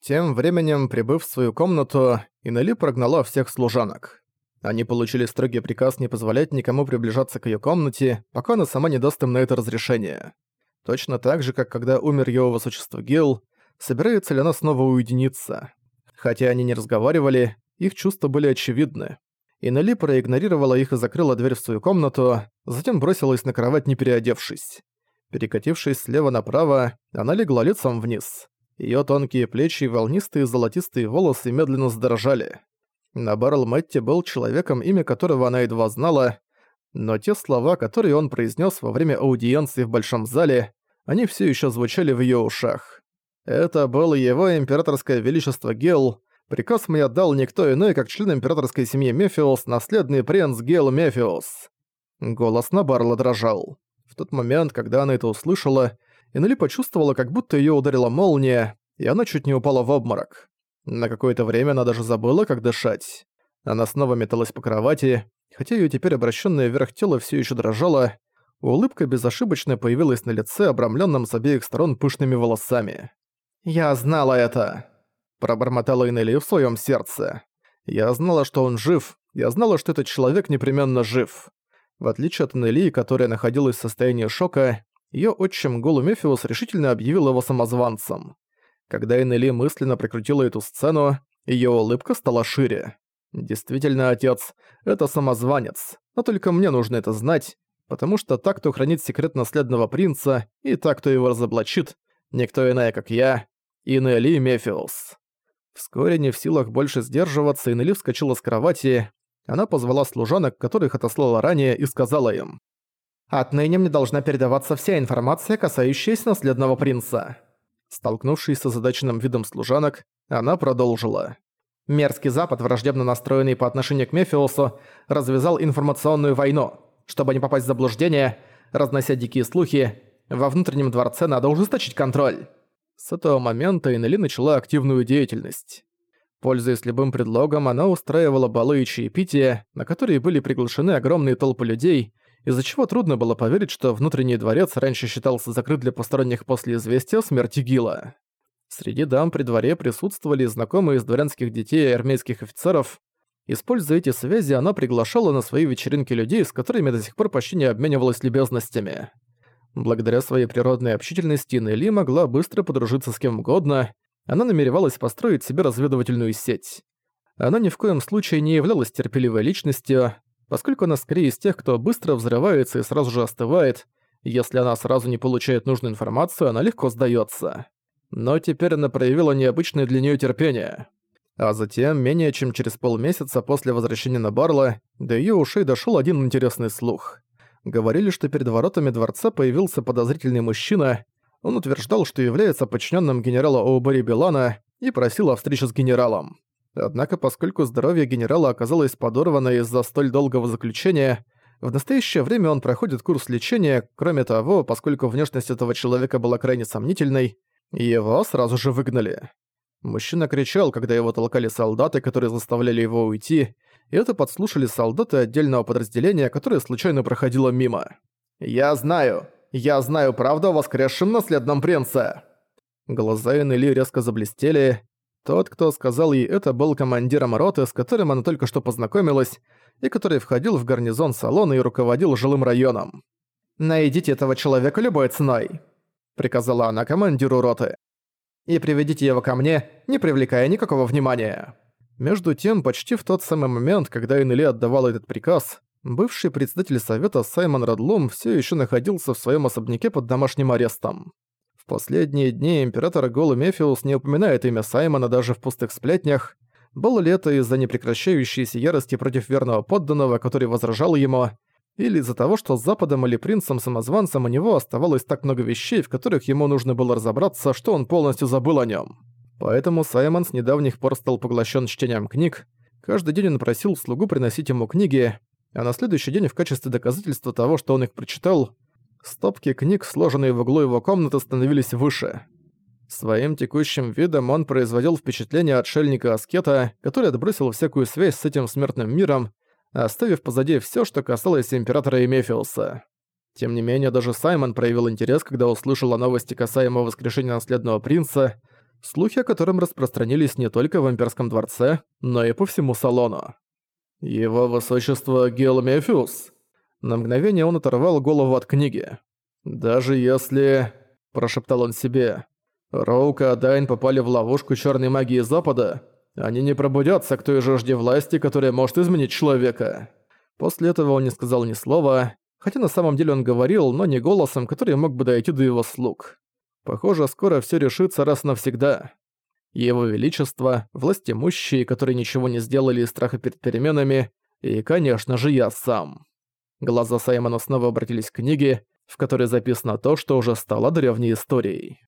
Тем временем, прибыв в свою комнату, Инели прогнала всех служанок. Они получили строгий приказ не позволять никому приближаться к её комнате, пока она сама не даст им на это разрешение. Точно так же, как когда умер его высочество Гил, собирается ли она снова уединиться. Хотя они не разговаривали, их чувства были очевидны. Инели проигнорировала их и закрыла дверь в свою комнату, затем бросилась на кровать, не переодевшись. Перекатившись слева направо, она легла лицом вниз. Её тонкие плечи и волнистые золотистые волосы медленно задрожали. Набарл Мэтти был человеком, имя которого она едва знала, но те слова, которые он произнес во время аудиенции в Большом зале, они все еще звучали в ее ушах. Это был его императорское величество Гел. Приказ мне отдал никто иной, как член императорской семьи Мефиус, наследный принц Гел Мефиус. Голос Набарла дрожал. В тот момент, когда она это услышала, Энели почувствовала, как будто её ударила молния, и она чуть не упала в обморок. На какое-то время она даже забыла, как дышать. Она снова металась по кровати, хотя её теперь обращенное вверх тело всё ещё дрожало, улыбка безошибочно появилась на лице, обрамлённом с обеих сторон пышными волосами. «Я знала это!» – пробормотала Энели в своём сердце. «Я знала, что он жив, я знала, что этот человек непременно жив». В отличие от Энели, которая находилась в состоянии шока, Её отчим Голу Мефиус решительно объявил его самозванцем. Когда Энели мысленно прикрутила эту сцену, её улыбка стала шире. «Действительно, отец, это самозванец, но только мне нужно это знать, потому что так, кто хранит секрет наследного принца, и так, кто его разоблачит, никто иная, как я, Инели Мефиус». Вскоре, не в силах больше сдерживаться, Инели вскочила с кровати, она позвала служанок, которых отослала ранее, и сказала им. Отныне мне должна передаваться вся информация, касающаяся наследного принца». Столкнувшись с озадаченным видом служанок, она продолжила. Мерзкий Запад, враждебно настроенный по отношению к Мефиусу, развязал информационную войну. Чтобы не попасть в заблуждение, разнося дикие слухи, во внутреннем дворце надо ужесточить контроль. С этого момента Инели начала активную деятельность. Пользуясь любым предлогом, она устраивала балы и чаепития, на которые были приглашены огромные толпы людей, из-за чего трудно было поверить, что внутренний дворец раньше считался закрыт для посторонних после известия о смерти Гила. Среди дам при дворе присутствовали знакомые из дворянских детей и армейских офицеров. Используя эти связи, она приглашала на свои вечеринки людей, с которыми до сих пор почти не обменивалась любезностями. Благодаря своей природной общительности Нелли могла быстро подружиться с кем угодно, она намеревалась построить себе разведывательную сеть. Она ни в коем случае не являлась терпеливой личностью, поскольку она скорее из тех, кто быстро взрывается и сразу же остывает. Если она сразу не получает нужную информацию, она легко сдается. Но теперь она проявила необычное для нее терпение. А затем, менее чем через полмесяца после возвращения на Барла, до ее ушей дошел один интересный слух. Говорили, что перед воротами дворца появился подозрительный мужчина. Он утверждал, что является подчиненным генерала Оубари Билана и просил о встрече с генералом. Однако, поскольку здоровье генерала оказалось подорвано из-за столь долгого заключения, в настоящее время он проходит курс лечения, кроме того, поскольку внешность этого человека была крайне сомнительной, его сразу же выгнали. Мужчина кричал, когда его толкали солдаты, которые заставляли его уйти, и это подслушали солдаты отдельного подразделения, которое случайно проходило мимо. «Я знаю! Я знаю правду о воскресшем наследном принце!» Глаза Энели резко заблестели, тот, кто сказал ей это, был командиром роты, с которым она только что познакомилась, и который входил в гарнизон салона и руководил жилым районом. «Найдите этого человека любой ценой», — приказала она командиру роты. «И приведите его ко мне, не привлекая никакого внимания». Между тем, почти в тот самый момент, когда Эннели отдавала этот приказ, бывший председатель совета Саймон Радлум все еще находился в своем особняке под домашним арестом последние дни император Голу Мефиус не упоминает имя Саймона даже в пустых сплетнях. Было ли это из-за непрекращающейся ярости против верного подданного, который возражал ему, или из-за того, что с Западом или принцем-самозванцем у него оставалось так много вещей, в которых ему нужно было разобраться, что он полностью забыл о нем. Поэтому Саймон с недавних пор стал поглощен чтением книг. Каждый день он просил слугу приносить ему книги, а на следующий день в качестве доказательства того, что он их прочитал, Стопки книг, сложенные в углу его комнаты, становились выше. Своим текущим видом он производил впечатление отшельника-аскета, который отбросил всякую связь с этим смертным миром, оставив позади всё, что касалось императора Эмефиуса. Тем не менее, даже Саймон проявил интерес, когда услышал о новости касаемо воскрешения наследного принца. слухи о котором распространились не только в имперском дворце, но и по всему салону. «Его высочество Геомефюс». На мгновение он оторвал голову от книги. «Даже если...» – прошептал он себе. «Роук и Адайн попали в ловушку черной магии Запада. Они не пробудятся к той жажде власти, которая может изменить человека». После этого он не сказал ни слова, хотя на самом деле он говорил, но не голосом, который мог бы дойти до его слуг. Похоже, скоро все решится раз навсегда. Его Величество, властимущие, которые ничего не сделали из страха перед переменами, и, конечно же, я сам. Глаза Саймона снова обратились к книге, в которой записано то, что уже стало древней историей.